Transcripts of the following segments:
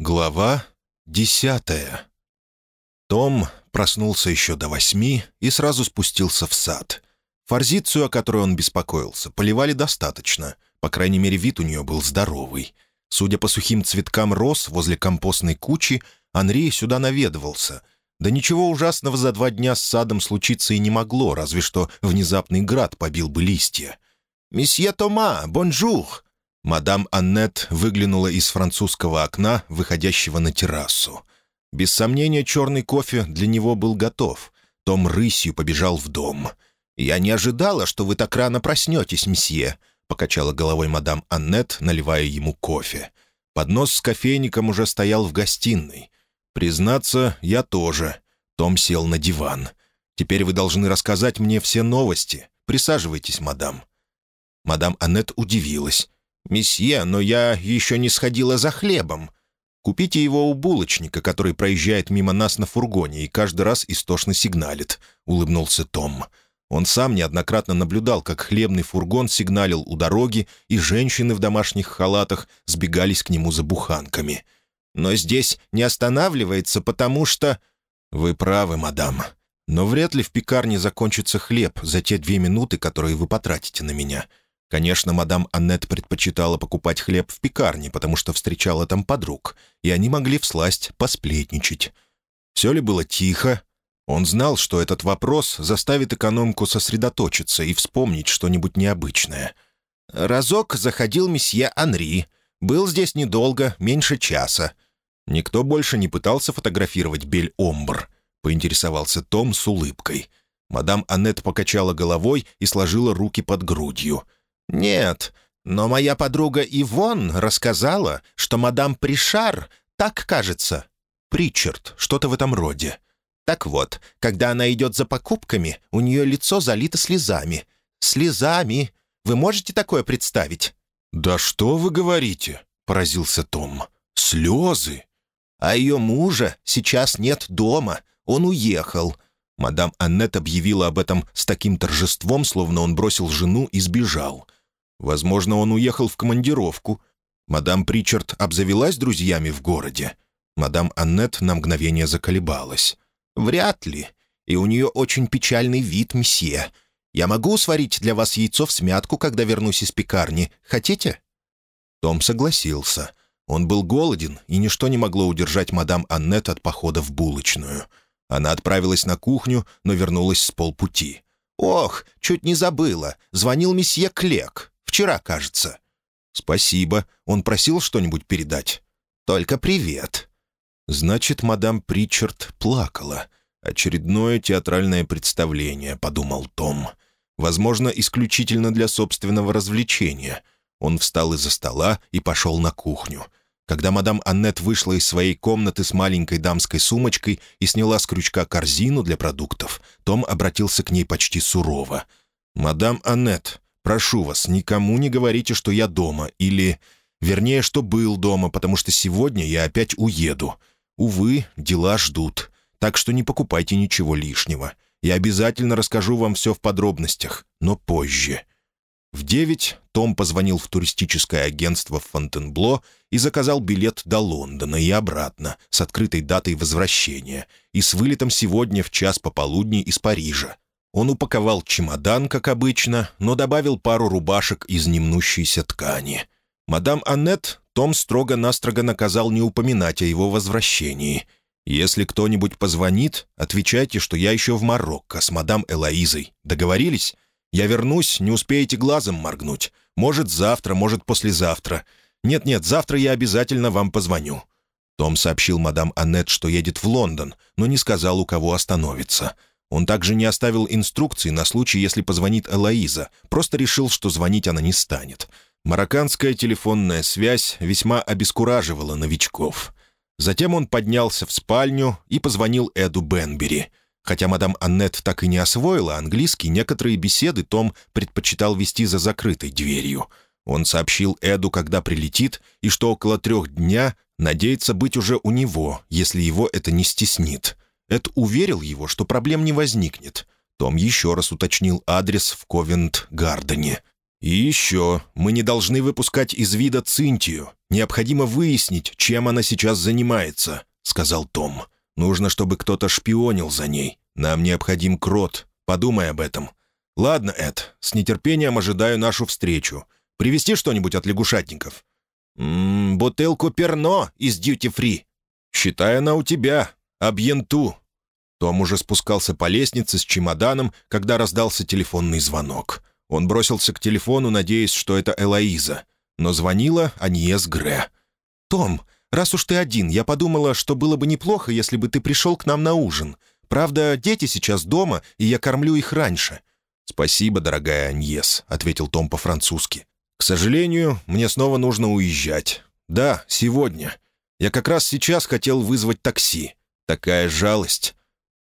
Глава десятая. Том проснулся еще до восьми и сразу спустился в сад. Форзицию, о которой он беспокоился, поливали достаточно. По крайней мере, вид у нее был здоровый. Судя по сухим цветкам роз возле компостной кучи, Анри сюда наведывался. Да ничего ужасного за два дня с садом случиться и не могло, разве что внезапный град побил бы листья. «Месье Тома, bonjour!» Мадам Аннет выглянула из французского окна, выходящего на террасу. Без сомнения, черный кофе для него был готов. Том рысью побежал в дом. «Я не ожидала, что вы так рано проснетесь, месье», — покачала головой мадам Аннет, наливая ему кофе. Поднос с кофейником уже стоял в гостиной. «Признаться, я тоже». Том сел на диван. «Теперь вы должны рассказать мне все новости. Присаживайтесь, мадам». Мадам Аннет удивилась. «Месье, но я еще не сходила за хлебом. Купите его у булочника, который проезжает мимо нас на фургоне и каждый раз истошно сигналит», — улыбнулся Том. Он сам неоднократно наблюдал, как хлебный фургон сигналил у дороги, и женщины в домашних халатах сбегались к нему за буханками. «Но здесь не останавливается, потому что...» «Вы правы, мадам. Но вряд ли в пекарне закончится хлеб за те две минуты, которые вы потратите на меня. Конечно, мадам Аннет предпочитала покупать хлеб в пекарне, потому что встречала там подруг, и они могли всласть посплетничать. Все ли было тихо? Он знал, что этот вопрос заставит экономку сосредоточиться и вспомнить что-нибудь необычное. «Разок заходил месье Анри. Был здесь недолго, меньше часа. Никто больше не пытался фотографировать Бель-Омбр», — поинтересовался Том с улыбкой. Мадам Аннет покачала головой и сложила руки под грудью — «Нет, но моя подруга Ивон рассказала, что мадам Пришар, так кажется, Причард, что-то в этом роде. Так вот, когда она идет за покупками, у нее лицо залито слезами. Слезами! Вы можете такое представить?» «Да что вы говорите?» — поразился Том. «Слезы!» «А ее мужа сейчас нет дома. Он уехал». Мадам Аннет объявила об этом с таким торжеством, словно он бросил жену и сбежал. Возможно, он уехал в командировку. Мадам Причард обзавелась друзьями в городе. Мадам Аннет на мгновение заколебалась. «Вряд ли. И у нее очень печальный вид, месье. Я могу сварить для вас яйцо в смятку, когда вернусь из пекарни. Хотите?» Том согласился. Он был голоден, и ничто не могло удержать мадам Аннет от похода в булочную. Она отправилась на кухню, но вернулась с полпути. «Ох, чуть не забыла. Звонил месье Клек. Вчера, кажется». «Спасибо. Он просил что-нибудь передать?» «Только привет». «Значит, мадам Причард плакала. Очередное театральное представление», — подумал Том. «Возможно, исключительно для собственного развлечения». Он встал из-за стола и пошел на кухню. Когда мадам Аннет вышла из своей комнаты с маленькой дамской сумочкой и сняла с крючка корзину для продуктов, Том обратился к ней почти сурово. «Мадам Аннет, Прошу вас, никому не говорите, что я дома, или... Вернее, что был дома, потому что сегодня я опять уеду. Увы, дела ждут. Так что не покупайте ничего лишнего. Я обязательно расскажу вам все в подробностях, но позже». В девять Том позвонил в туристическое агентство в Фонтенбло и заказал билет до Лондона и обратно с открытой датой возвращения и с вылетом сегодня в час пополудни из Парижа, он упаковал чемодан, как обычно, но добавил пару рубашек из немнущейся ткани. Мадам Аннет Том строго-настрого наказал не упоминать о его возвращении. «Если кто-нибудь позвонит, отвечайте, что я еще в Марокко с мадам Элоизой. Договорились? Я вернусь, не успеете глазом моргнуть. Может, завтра, может, послезавтра. Нет-нет, завтра я обязательно вам позвоню». Том сообщил мадам Аннет, что едет в Лондон, но не сказал, у кого остановится. Он также не оставил инструкций на случай, если позвонит Элоиза, просто решил, что звонить она не станет. Марокканская телефонная связь весьма обескураживала новичков. Затем он поднялся в спальню и позвонил Эду Бенбери. Хотя мадам Аннет так и не освоила английский, некоторые беседы Том предпочитал вести за закрытой дверью. Он сообщил Эду, когда прилетит, и что около трех дня надеется быть уже у него, если его это не стеснит. Эд уверил его, что проблем не возникнет. Том еще раз уточнил адрес в Ковент-Гардене. «И еще, мы не должны выпускать из вида Цинтию. Необходимо выяснить, чем она сейчас занимается», — сказал Том. «Нужно, чтобы кто-то шпионил за ней. Нам необходим крот. Подумай об этом». «Ладно, Эд, с нетерпением ожидаю нашу встречу. Привезти что-нибудь от лягушатников?» «Ммм, бутылку перно из дьюти-фри». «Считай она у тебя. Абьенту». Том уже спускался по лестнице с чемоданом, когда раздался телефонный звонок. Он бросился к телефону, надеясь, что это Элоиза. Но звонила Аньес Гре. «Том, раз уж ты один, я подумала, что было бы неплохо, если бы ты пришел к нам на ужин. Правда, дети сейчас дома, и я кормлю их раньше». «Спасибо, дорогая Аньес», — ответил Том по-французски. «К сожалению, мне снова нужно уезжать. Да, сегодня. Я как раз сейчас хотел вызвать такси. Такая жалость».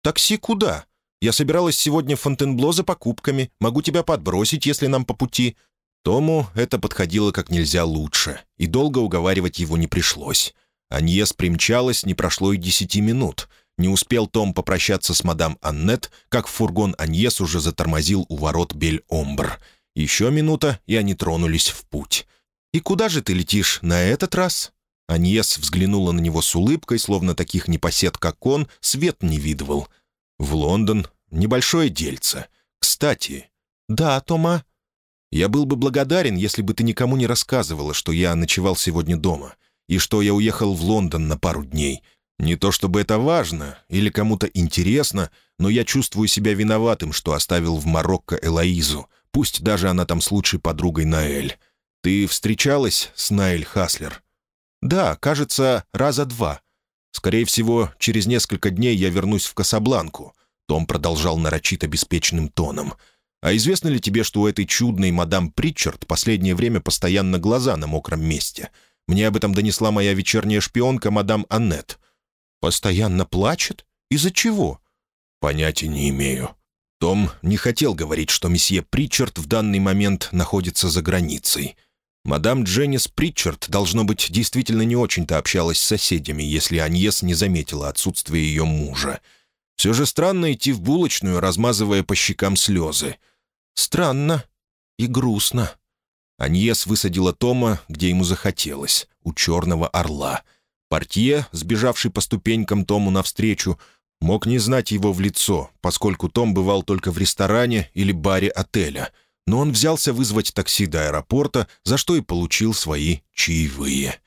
«Такси куда?» Я собиралась сегодня в Фонтенбло за покупками. Могу тебя подбросить, если нам по пути». Тому это подходило как нельзя лучше, и долго уговаривать его не пришлось. Аньес примчалась, не прошло и десяти минут. Не успел Том попрощаться с мадам Аннет, как фургон Аньес уже затормозил у ворот Бель-Омбр. Еще минута, и они тронулись в путь. «И куда же ты летишь на этот раз?» Аньес взглянула на него с улыбкой, словно таких непосед, как он, свет не видывал. «В Лондон. Небольшое дельце. Кстати...» «Да, Тома?» «Я был бы благодарен, если бы ты никому не рассказывала, что я ночевал сегодня дома, и что я уехал в Лондон на пару дней. Не то чтобы это важно или кому-то интересно, но я чувствую себя виноватым, что оставил в Марокко Элоизу, пусть даже она там с лучшей подругой Наэль. Ты встречалась с Наэль Хаслер?» «Да, кажется, раза два. Скорее всего, через несколько дней я вернусь в Касабланку». Том продолжал нарочито беспечным тоном. «А известно ли тебе, что у этой чудной мадам Притчард последнее время постоянно глаза на мокром месте? Мне об этом донесла моя вечерняя шпионка мадам Аннет». «Постоянно плачет? Из-за чего?» «Понятия не имею». Том не хотел говорить, что месье Притчард в данный момент находится за границей. Мадам Дженнис Притчард, должно быть, действительно не очень-то общалась с соседями, если Аньес не заметила отсутствие ее мужа. Все же странно идти в булочную, размазывая по щекам слезы. Странно и грустно. Аньес высадила Тома, где ему захотелось, у черного орла. Портье, сбежавший по ступенькам Тому навстречу, мог не знать его в лицо, поскольку Том бывал только в ресторане или баре отеля — но он взялся вызвать такси до аэропорта, за что и получил свои чаевые.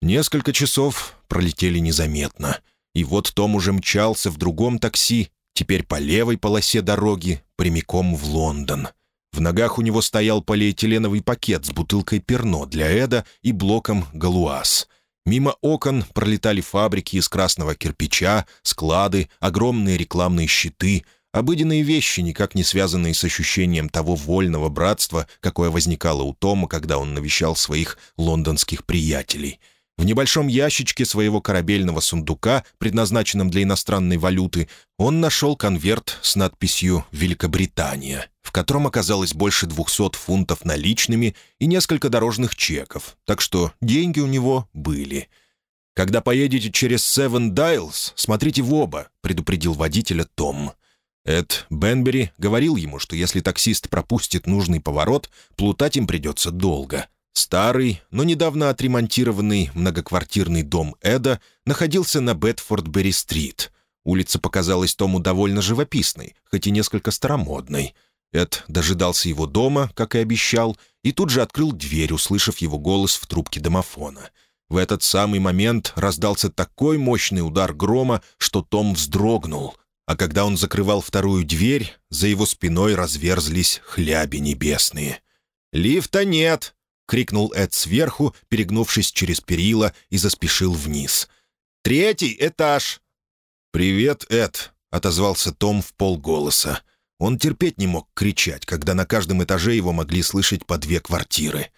Несколько часов пролетели незаметно, и вот Том уже мчался в другом такси, теперь по левой полосе дороги, прямиком в Лондон. В ногах у него стоял полиэтиленовый пакет с бутылкой перно для Эда и блоком галуаз. Мимо окон пролетали фабрики из красного кирпича, склады, огромные рекламные щиты — Обыденные вещи, никак не связанные с ощущением того вольного братства, какое возникало у Тома, когда он навещал своих лондонских приятелей. В небольшом ящичке своего корабельного сундука, предназначенном для иностранной валюты, он нашел конверт с надписью «Великобритания», в котором оказалось больше 200 фунтов наличными и несколько дорожных чеков, так что деньги у него были. «Когда поедете через Севен Дайлс, смотрите в оба», — предупредил водителя Том. Эд Бенбери говорил ему, что если таксист пропустит нужный поворот, плутать им придется долго. Старый, но недавно отремонтированный многоквартирный дом Эда находился на Бетфорд-Берри-стрит. Улица показалась Тому довольно живописной, хоть и несколько старомодной. Эд дожидался его дома, как и обещал, и тут же открыл дверь, услышав его голос в трубке домофона. В этот самый момент раздался такой мощный удар грома, что Том вздрогнул — а когда он закрывал вторую дверь, за его спиной разверзлись хляби небесные. «Лифта нет!» — крикнул Эд сверху, перегнувшись через перила, и заспешил вниз. «Третий этаж!» «Привет, Эд!» — отозвался Том в полголоса. Он терпеть не мог кричать, когда на каждом этаже его могли слышать по две квартиры.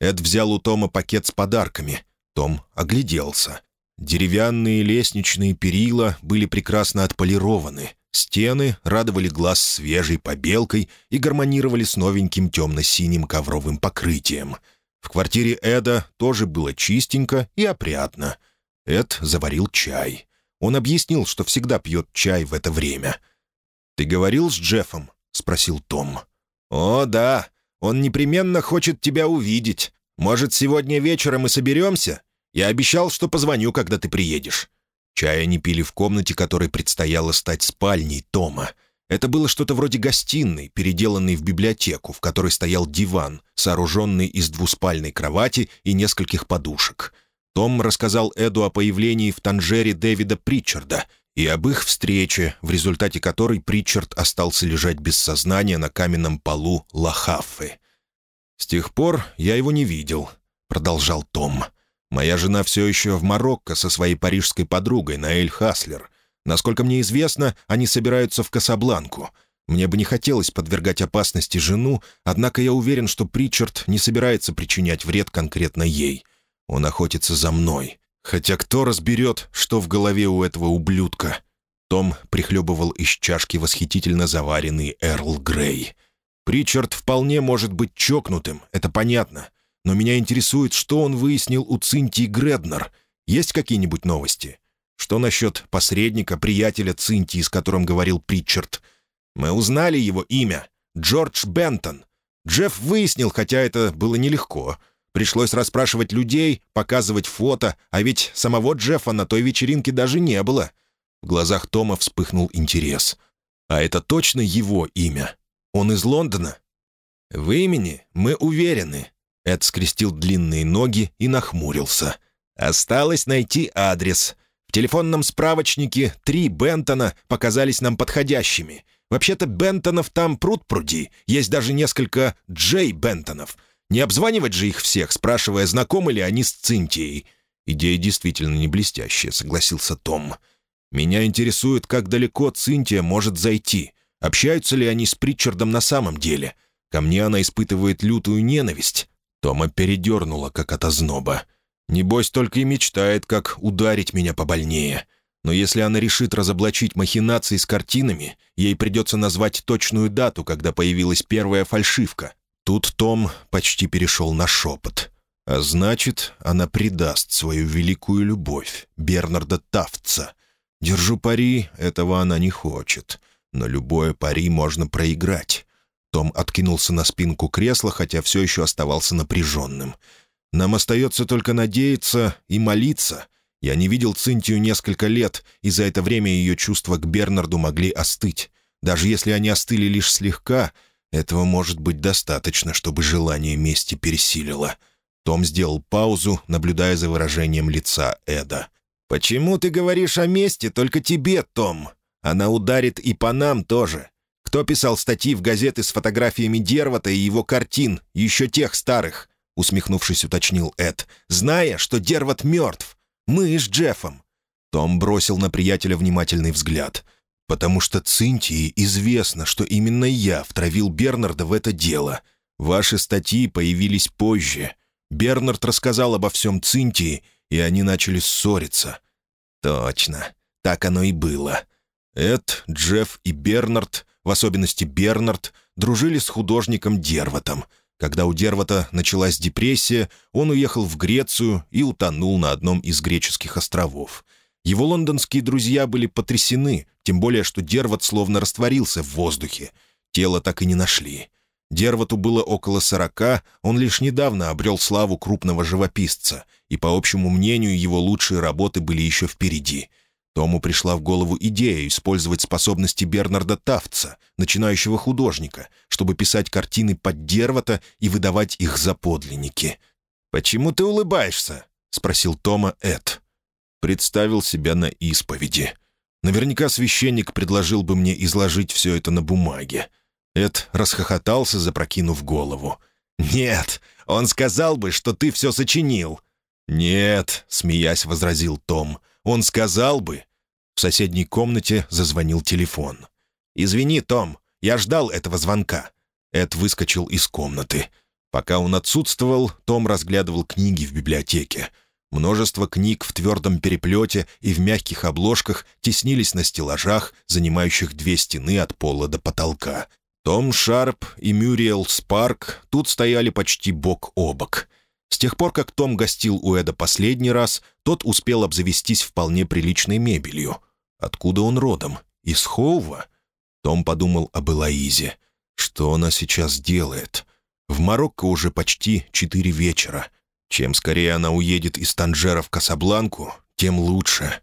Эд взял у Тома пакет с подарками. Том огляделся. Деревянные лестничные перила были прекрасно отполированы, стены радовали глаз свежей побелкой и гармонировали с новеньким темно-синим ковровым покрытием. В квартире Эда тоже было чистенько и опрятно. Эд заварил чай. Он объяснил, что всегда пьет чай в это время. «Ты говорил с Джеффом?» — спросил Том. «О, да. Он непременно хочет тебя увидеть. Может, сегодня вечером мы соберемся? Я обещал, что позвоню, когда ты приедешь». Чая не пили в комнате, которой предстояло стать спальней Тома. Это было что-то вроде гостиной, переделанной в библиотеку, в которой стоял диван, сооруженный из двуспальной кровати и нескольких подушек. Том рассказал Эду о появлении в Танжере Дэвида Притчарда и об их встрече, в результате которой Притчард остался лежать без сознания на каменном полу Лахаффы. «С тех пор я его не видел», — продолжал Том. «Моя жена все еще в Марокко со своей парижской подругой Наэль Хаслер. Насколько мне известно, они собираются в Касабланку. Мне бы не хотелось подвергать опасности жену, однако я уверен, что Причард не собирается причинять вред конкретно ей. Он охотится за мной. Хотя кто разберет, что в голове у этого ублюдка?» Том прихлебывал из чашки восхитительно заваренный Эрл Грей. «Причард вполне может быть чокнутым, это понятно. Но меня интересует, что он выяснил у Цинтии Греднер. Есть какие-нибудь новости?» Что насчет посредника, приятеля Цинтии, с которым говорил Притчард? Мы узнали его имя. Джордж Бентон. Джефф выяснил, хотя это было нелегко. Пришлось расспрашивать людей, показывать фото, а ведь самого Джеффа на той вечеринке даже не было. В глазах Тома вспыхнул интерес. А это точно его имя? Он из Лондона? В имени мы уверены. Эд скрестил длинные ноги и нахмурился. Осталось найти адрес — в телефонном справочнике три Бентона показались нам подходящими. Вообще-то Бентонов там пруд-пруди, есть даже несколько Джей Бентонов. Не обзванивать же их всех, спрашивая, знакомы ли они с Цинтией. Идея действительно не блестящая, согласился Том. Меня интересует, как далеко Цинтия может зайти. Общаются ли они с Притчардом на самом деле? Ко мне она испытывает лютую ненависть. Тома передернула, как от озноба. Небось, только и мечтает, как ударить меня побольнее. Но если она решит разоблачить махинации с картинами, ей придется назвать точную дату, когда появилась первая фальшивка. Тут Том почти перешел на шепот. А значит, она предаст свою великую любовь, Бернарда Тафтса. Держу пари, этого она не хочет. Но любое пари можно проиграть. Том откинулся на спинку кресла, хотя все еще оставался напряженным. Нам остается только надеяться и молиться. Я не видел Цинтию несколько лет, и за это время ее чувства к Бернарду могли остыть. Даже если они остыли лишь слегка, этого может быть достаточно, чтобы желание мести пересилило. Том сделал паузу, наблюдая за выражением лица Эда. «Почему ты говоришь о мести только тебе, Том? Она ударит и по нам тоже. Кто писал статьи в газеты с фотографиями Дервата и его картин, еще тех старых? усмехнувшись, уточнил Эд, зная, что Дерват мертв. Мы с Джеффом. Том бросил на приятеля внимательный взгляд. «Потому что Цинтии известно, что именно я втравил Бернарда в это дело. Ваши статьи появились позже. Бернард рассказал обо всем Цинтии, и они начали ссориться». «Точно. Так оно и было». Эд, Джефф и Бернард, в особенности Бернард, дружили с художником Дерватом — когда у Дервата началась депрессия, он уехал в Грецию и утонул на одном из греческих островов. Его лондонские друзья были потрясены, тем более, что Дерват словно растворился в воздухе. Тело так и не нашли. Дервату было около сорока, он лишь недавно обрел славу крупного живописца, и, по общему мнению, его лучшие работы были еще впереди — Тому пришла в голову идея использовать способности Бернарда Тафтса, начинающего художника, чтобы писать картины под Дервата и выдавать их за подлинники. «Почему ты улыбаешься?» — спросил Тома Эд. Представил себя на исповеди. Наверняка священник предложил бы мне изложить все это на бумаге. Эд расхохотался, запрокинув голову. «Нет, он сказал бы, что ты все сочинил». «Нет», — смеясь возразил Том, — «он сказал бы, в соседней комнате зазвонил телефон. «Извини, Том, я ждал этого звонка». Эд выскочил из комнаты. Пока он отсутствовал, Том разглядывал книги в библиотеке. Множество книг в твердом переплете и в мягких обложках теснились на стеллажах, занимающих две стены от пола до потолка. Том Шарп и Мюриел Спарк тут стояли почти бок о бок. С тех пор, как Том гостил у Эда последний раз, тот успел обзавестись вполне приличной мебелью — Откуда он родом? Из Хоува? Том подумал об Элоизе. Что она сейчас делает? В Марокко уже почти четыре вечера. Чем скорее она уедет из Танжера в Касабланку, тем лучше.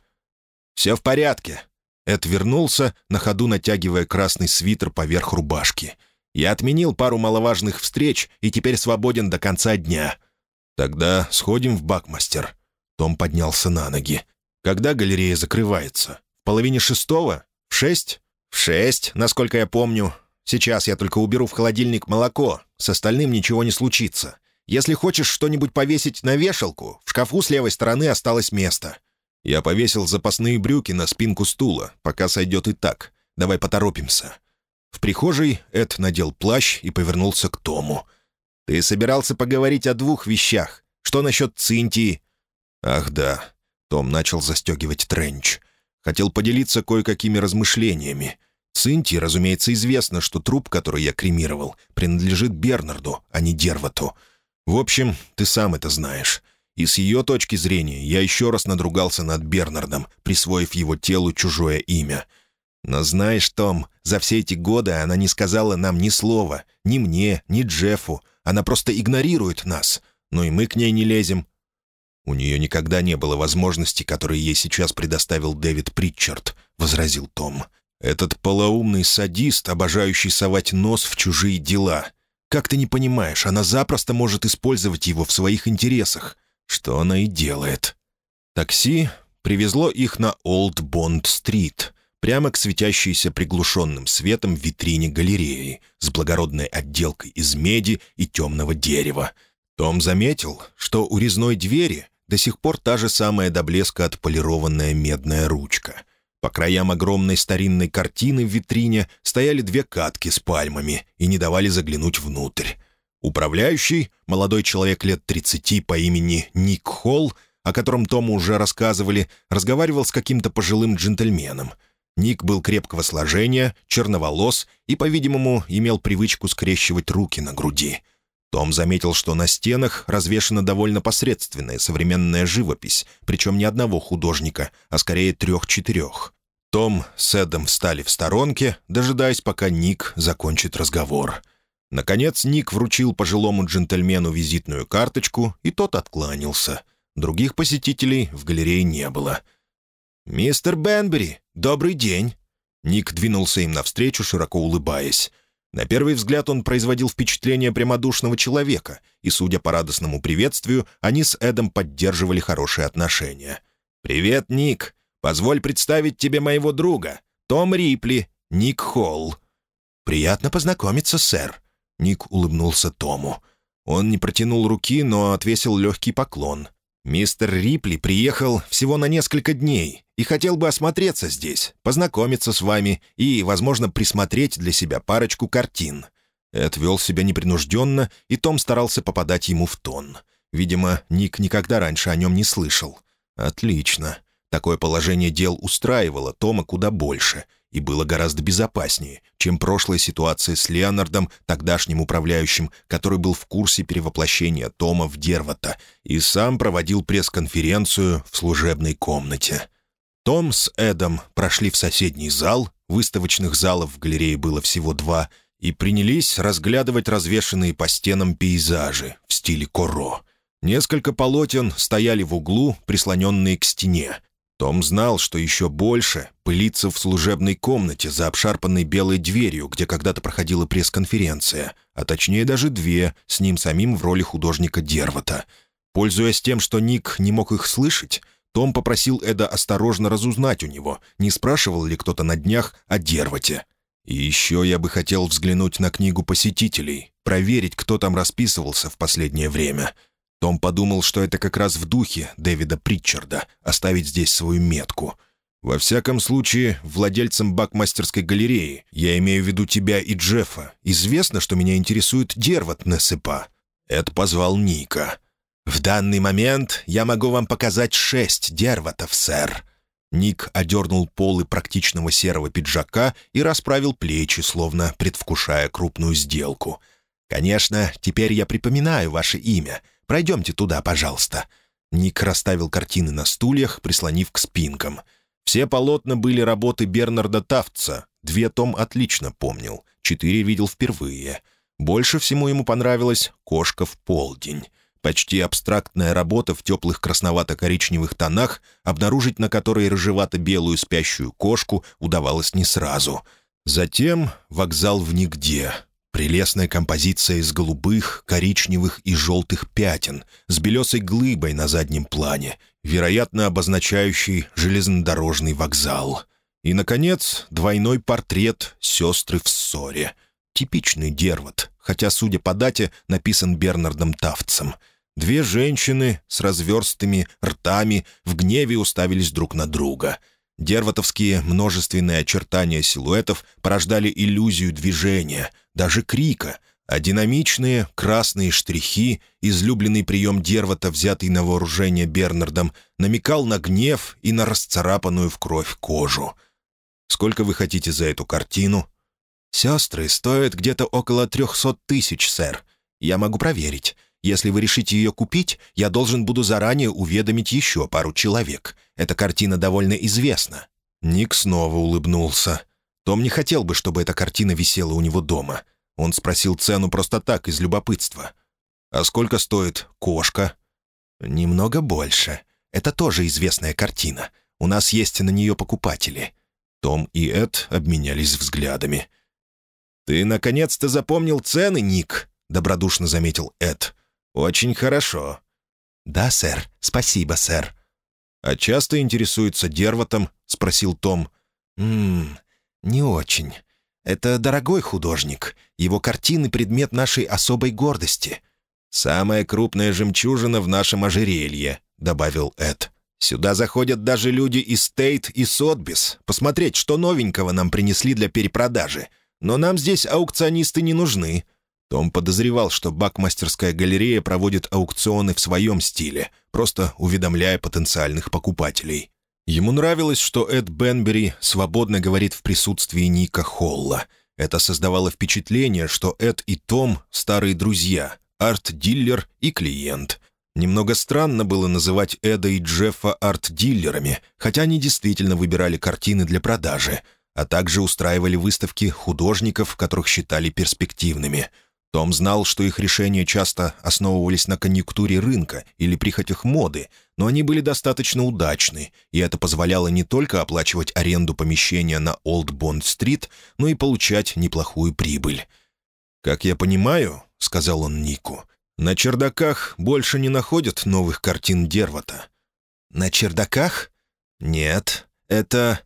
«Все в порядке». Эд вернулся, на ходу натягивая красный свитер поверх рубашки. «Я отменил пару маловажных встреч и теперь свободен до конца дня». «Тогда сходим в Бакмастер». Том поднялся на ноги. «Когда галерея закрывается? Половине шестого? В шесть?» «В шесть, насколько я помню. Сейчас я только уберу в холодильник молоко. С остальным ничего не случится. Если хочешь что-нибудь повесить на вешалку, в шкафу с левой стороны осталось место. Я повесил запасные брюки на спинку стула, пока сойдет и так. Давай поторопимся». В прихожей Эд надел плащ и повернулся к Тому. «Ты собирался поговорить о двух вещах. Что насчет Цинтии?» «Ах да». Том начал застегивать тренч. Хотел поделиться кое-какими размышлениями. Цинтии, разумеется, известно, что труп, который я кремировал, принадлежит Бернарду, а не Дервату. В общем, ты сам это знаешь. И с ее точки зрения я еще раз надругался над Бернардом, присвоив его телу чужое имя. Но знаешь, Том, за все эти годы она не сказала нам ни слова, ни мне, ни Джеффу. Она просто игнорирует нас. Ну и мы к ней не лезем. У нее никогда не было возможности, которые ей сейчас предоставил Дэвид Притчард, — возразил Том. Этот полоумный садист, обожающий совать нос в чужие дела. Как ты не понимаешь, она запросто может использовать его в своих интересах что она и делает. Такси привезло их на Олд Бонд-стрит, прямо к светящейся приглушенным светом витрине галереи с благородной отделкой из меди и темного дерева. Том заметил, что у резной двери до сих пор та же самая до блеска отполированная медная ручка. По краям огромной старинной картины в витрине стояли две катки с пальмами и не давали заглянуть внутрь. Управляющий, молодой человек лет 30 по имени Ник Холл, о котором Тому уже рассказывали, разговаривал с каким-то пожилым джентльменом. Ник был крепкого сложения, черноволос и, по-видимому, имел привычку скрещивать руки на груди. Том заметил, что на стенах развешана довольно посредственная современная живопись, причем не одного художника, а скорее трех-четырех. Том с Эдом встали в сторонке, дожидаясь, пока Ник закончит разговор — Наконец Ник вручил пожилому джентльмену визитную карточку, и тот откланялся. Других посетителей в галерее не было. «Мистер Бенбери, добрый день!» Ник двинулся им навстречу, широко улыбаясь. На первый взгляд он производил впечатление прямодушного человека, и, судя по радостному приветствию, они с Эдом поддерживали хорошие отношения. «Привет, Ник! Позволь представить тебе моего друга, Том Рипли, Ник Холл». «Приятно познакомиться, сэр», Ник улыбнулся Тому. Он не протянул руки, но отвесил легкий поклон. «Мистер Рипли приехал всего на несколько дней и хотел бы осмотреться здесь, познакомиться с вами и, возможно, присмотреть для себя парочку картин». Эд вел себя непринужденно, и Том старался попадать ему в тон. Видимо, Ник никогда раньше о нем не слышал. «Отлично. Такое положение дел устраивало Тома куда больше, и было гораздо безопаснее, чем прошлая ситуация с Леонардом, тогдашним управляющим, который был в курсе перевоплощения Тома в Дервата и сам проводил пресс-конференцию в служебной комнате. Том с Эдом прошли в соседний зал, выставочных залов в галерее было всего два, и принялись разглядывать развешанные по стенам пейзажи в стиле коро. Несколько полотен стояли в углу, прислоненные к стене, том знал, что еще больше пылится в служебной комнате за обшарпанной белой дверью, где когда-то проходила пресс-конференция, а точнее даже две, с ним самим в роли художника Дервата. Пользуясь тем, что Ник не мог их слышать, том попросил Эда осторожно разузнать у него, не спрашивал ли кто-то на днях о Дервате. И еще я бы хотел взглянуть на книгу посетителей, проверить, кто там расписывался в последнее время — том подумал, что это как раз в духе Дэвида Притчарда — оставить здесь свою метку. «Во всяком случае, владельцам бакмастерской галереи, я имею в виду тебя и Джеффа, известно, что меня интересует Дерват Насыпа». Это позвал Ника. «В данный момент я могу вам показать шесть дерватов, сэр». Ник одернул полы практичного серого пиджака и расправил плечи, словно предвкушая крупную сделку. «Конечно, теперь я припоминаю ваше имя — Пройдемте туда, пожалуйста». Ник расставил картины на стульях, прислонив к спинкам. Все полотна были работы Бернарда Тафтса. Две Том отлично помнил, четыре видел впервые. Больше всему ему понравилась «Кошка в полдень». Почти абстрактная работа в теплых красновато-коричневых тонах, обнаружить на которой рыжевато-белую спящую кошку удавалось не сразу. Затем «Вокзал в нигде», Прелестная композиция из голубых, коричневых и желтых пятен с белесой глыбой на заднем плане, вероятно, обозначающий железнодорожный вокзал. И, наконец, двойной портрет сестры в ссоре. Типичный дервот, хотя, судя по дате, написан Бернардом Тафтсом. Две женщины с разверстыми ртами в гневе уставились друг на друга — Дерватовские множественные очертания силуэтов порождали иллюзию движения, даже крика, а динамичные красные штрихи, излюбленный прием Дервата, взятый на вооружение Бернардом, намекал на гнев и на расцарапанную в кровь кожу. «Сколько вы хотите за эту картину?» «Сестры стоят где-то около трехсот тысяч, сэр. Я могу проверить. Если вы решите ее купить, я должен буду заранее уведомить еще пару человек. Эта картина довольно известна». Ник снова улыбнулся. Том не хотел бы, чтобы эта картина висела у него дома. Он спросил цену просто так, из любопытства. «А сколько стоит кошка?» «Немного больше. Это тоже известная картина. У нас есть на нее покупатели». Том и Эд обменялись взглядами. «Ты наконец-то запомнил цены, Ник?» — добродушно заметил Эд. «Очень хорошо». «Да, сэр. Спасибо, сэр». «А часто интересуется Дерватом?» — спросил Том. «Ммм, не очень. Это дорогой художник. Его картины — предмет нашей особой гордости». «Самая крупная жемчужина в нашем ожерелье», — добавил Эд. «Сюда заходят даже люди из Стейт и Сотбис посмотреть, что новенького нам принесли для перепродажи. Но нам здесь аукционисты не нужны. Том подозревал, что Бакмастерская галерея проводит аукционы в своем стиле, просто уведомляя потенциальных покупателей. Ему нравилось, что Эд Бенбери свободно говорит в присутствии Ника Холла. Это создавало впечатление, что Эд и Том — старые друзья, арт-диллер и клиент. Немного странно было называть Эда и Джеффа арт-диллерами, хотя они действительно выбирали картины для продажи, а также устраивали выставки художников, которых считали перспективными — том знал, что их решения часто основывались на конъюнктуре рынка или прихотях моды, но они были достаточно удачны, и это позволяло не только оплачивать аренду помещения на Олд Бонд-стрит, но и получать неплохую прибыль. «Как я понимаю», — сказал он Нику, — «на чердаках больше не находят новых картин Дервата». «На чердаках? Нет, это...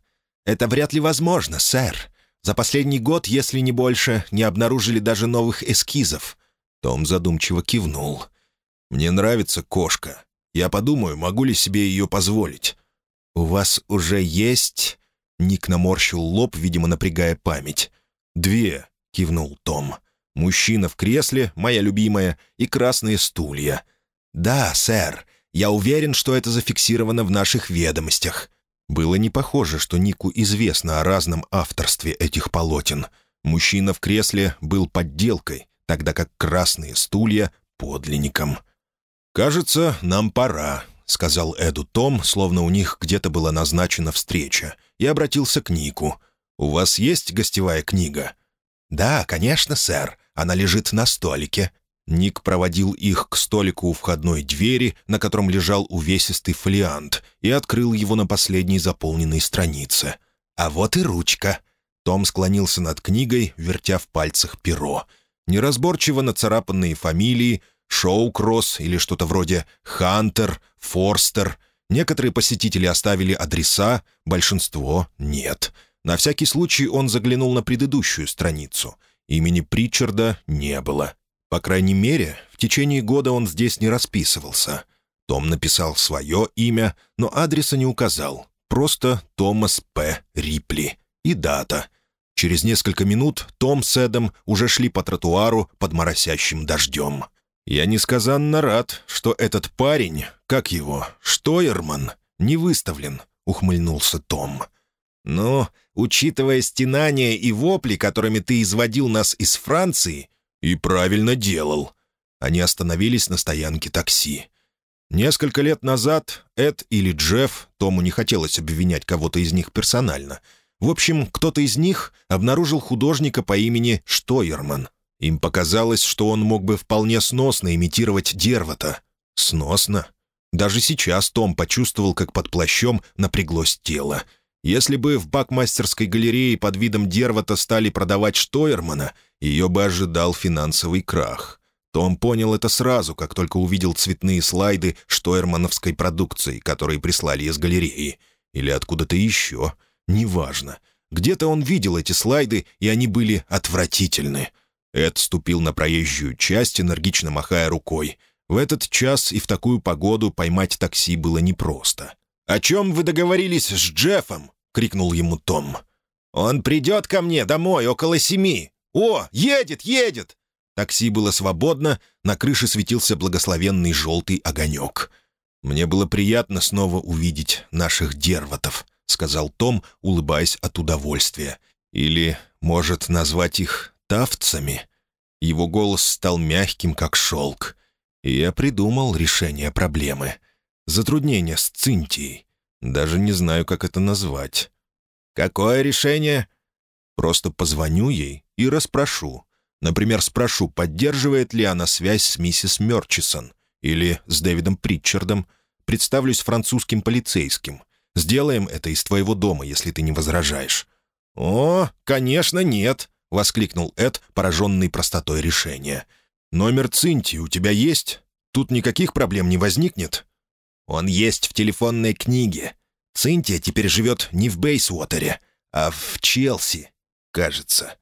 это вряд ли возможно, сэр. За последний год, если не больше, не обнаружили даже новых эскизов». Том задумчиво кивнул. «Мне нравится кошка. Я подумаю, могу ли себе ее позволить». «У вас уже есть...» Ник наморщил лоб, видимо, напрягая память. «Две», — кивнул Том. «Мужчина в кресле, моя любимая, и красные стулья». «Да, сэр. Я уверен, что это зафиксировано в наших ведомостях». Было не похоже, что Нику известно о разном авторстве этих полотен. Мужчина в кресле был подделкой, тогда как красные стулья — подлинником. «Кажется, нам пора», — сказал Эду Том, словно у них где-то была назначена встреча, и обратился к Нику. «У вас есть гостевая книга?» «Да, конечно, сэр. Она лежит на столике». Ник проводил их к столику у входной двери, на котором лежал увесистый фолиант, и открыл его на последней заполненной странице. «А вот и ручка». Том склонился над книгой, вертя в пальцах перо. Неразборчиво нацарапанные фамилии Шоукросс или что-то вроде Хантер, Форстер. Некоторые посетители оставили адреса, большинство — нет. На всякий случай он заглянул на предыдущую страницу. Имени Причарда не было. По крайней мере, в течение года он здесь не расписывался. Том написал свое имя, но адреса не указал. Просто Томас П. Рипли. И дата. Через несколько минут Том с Эдом уже шли по тротуару под моросящим дождем. «Я несказанно рад, что этот парень, как его, Штойерман, не выставлен», — ухмыльнулся Том. «Но, учитывая стенания и вопли, которыми ты изводил нас из Франции, «И правильно делал». Они остановились на стоянке такси. Несколько лет назад Эд или Джефф, Тому не хотелось обвинять кого-то из них персонально. В общем, кто-то из них обнаружил художника по имени Штойерман. Им показалось, что он мог бы вполне сносно имитировать Дервата. Сносно? Даже сейчас Том почувствовал, как под плащом напряглось тело. Если бы в бакмастерской галерее под видом Дервата стали продавать Штойермана, ее бы ожидал финансовый крах. Том понял это сразу, как только увидел цветные слайды штойермановской продукции, которые прислали из галереи. Или откуда-то еще. Неважно. Где-то он видел эти слайды, и они были отвратительны. Эд ступил на проезжую часть, энергично махая рукой. В этот час и в такую погоду поймать такси было непросто. «О чем вы договорились с Джеффом?» — крикнул ему Том. «Он придет ко мне домой около семи. О, едет, едет!» Такси было свободно, на крыше светился благословенный желтый огонек. «Мне было приятно снова увидеть наших дерватов», — сказал Том, улыбаясь от удовольствия. «Или, может, назвать их тавцами?» Его голос стал мягким, как шелк. И я придумал решение проблемы. Затруднение с Цинтией. Даже не знаю, как это назвать. «Какое решение?» «Просто позвоню ей и расспрошу. Например, спрошу, поддерживает ли она связь с миссис Мерчисон или с Дэвидом Притчардом. Представлюсь французским полицейским. Сделаем это из твоего дома, если ты не возражаешь». «О, конечно, нет», — воскликнул Эд, пораженный простотой решения. «Номер Цинти у тебя есть? Тут никаких проблем не возникнет?» «Он есть в телефонной книге. Цинтия теперь живет не в Бейсуотере, а в Челси, кажется».